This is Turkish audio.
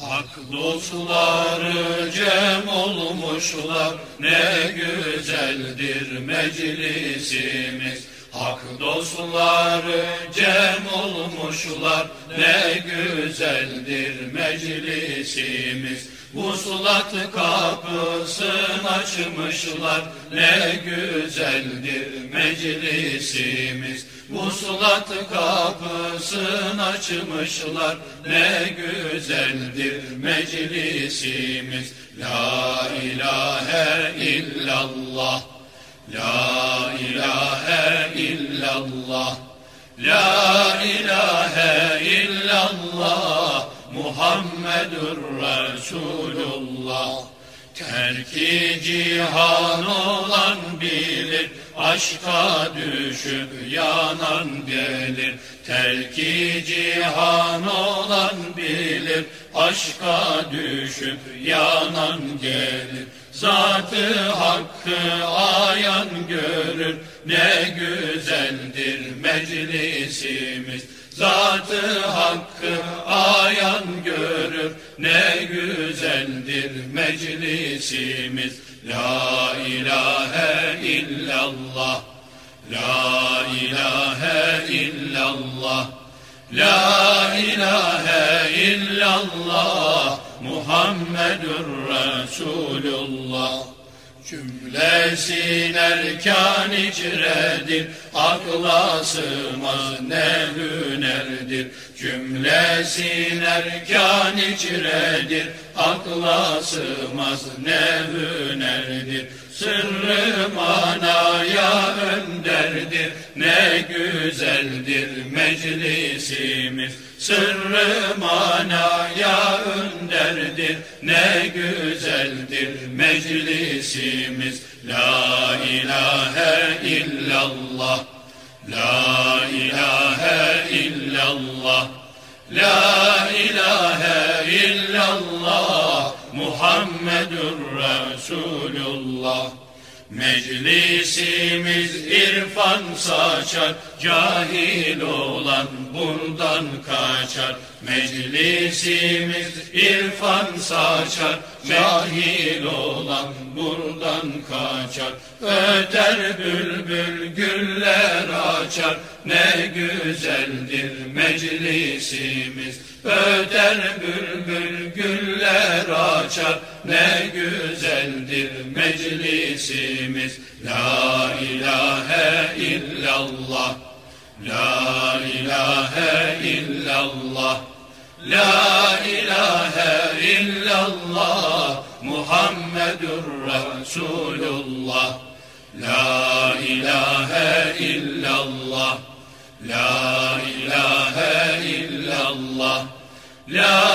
Hak dostları cem olmuşlar ne güzeldir meclisimiz. Hak dostları cem olmuşlar ne güzeldir meclisimiz. Vuslat kapısını açmışlar. Ne güzeldir meclisimiz. Vuslat kapısını açmışlar. Ne güzeldir meclisimiz. La ilahe illallah. La ilahe illallah. La ilahe illallah Muhammedur Resulullah Terki cihan olan bilir, aşka düşüp yanan gelir. Terki cihan olan bilir, aşka düşüp yanan gelir. Zatı hakkı ayan görür, ne güzeldir meclisimiz. Zatı hakkı ayan görür, ne güzeldir meclisimiz. La ilahe illallah, la ilahe illallah, la ilahe illallah, Muhammedur Resulullah. Cümlesin erkan icredir, akla sığmaz ne hünerdir. Cümlesin erkan icredir, akla sığmaz ne hünerdir. Sırrı ne güzeldir meclisimiz. Sırrı manaya önderdir, ne güzeldir meclisimiz. La ilahe illallah, la ilahe illallah, la ilahe illallah, Muhammedur Resulullah. Meclisimiz irfan saçar, cahil olan bundan kaçar. Meclisimiz irfan saçar, cahil olan buradan kaçar. Öter bülbül güller açar, ne güzeldir meclisimiz. Öter bülbül güller açar, ne güzeldir meclisimiz. La ilahe illallah, la ilahe illallah. La ilahe illallah. Muhammedur Resulullah. La ilahe illallah. La ilahe illallah. La